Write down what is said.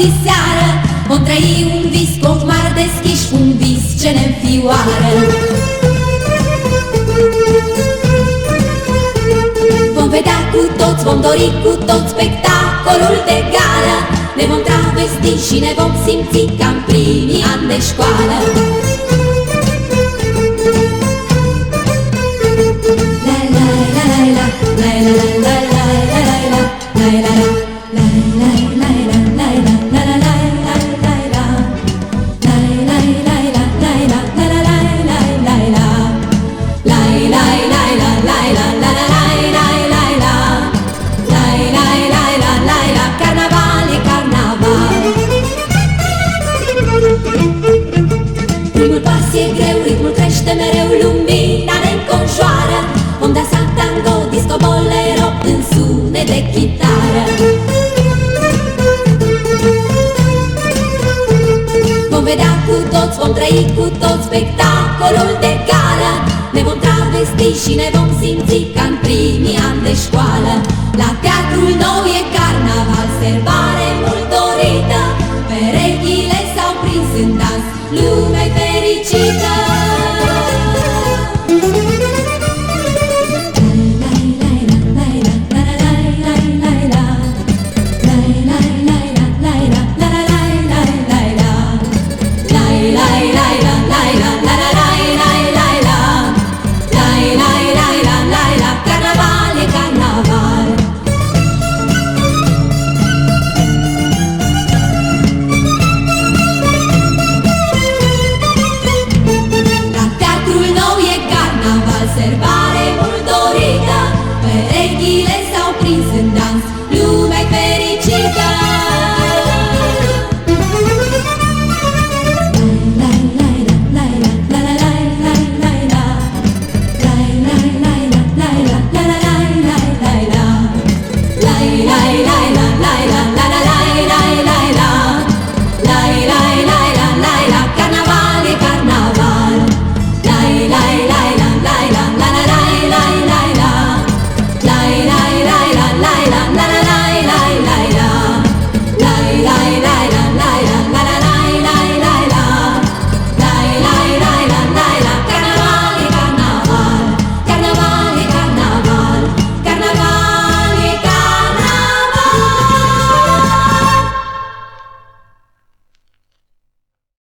diseară Vom trăi un vis cu ochi mari deschiși Un vis ce ne înfioară. Vom vedea cu toți, vom dori cu toți spectacolul de gară. Ne vom travesti și ne vom simți ca în primii ani de școală ritmul crește mereu, lumina ne înconjoară. Vom dansa tango, disco, bolero, în sunet de chitară. Vom vedea cu toți, vom trăi cu toți spectacolul de gară. Ne vom travesti și ne vom simți ca în primii ani de școală. La teatrul nou e carnaval, serbare mult dorită. Perechile s-au prins în dans, lume fericită observar.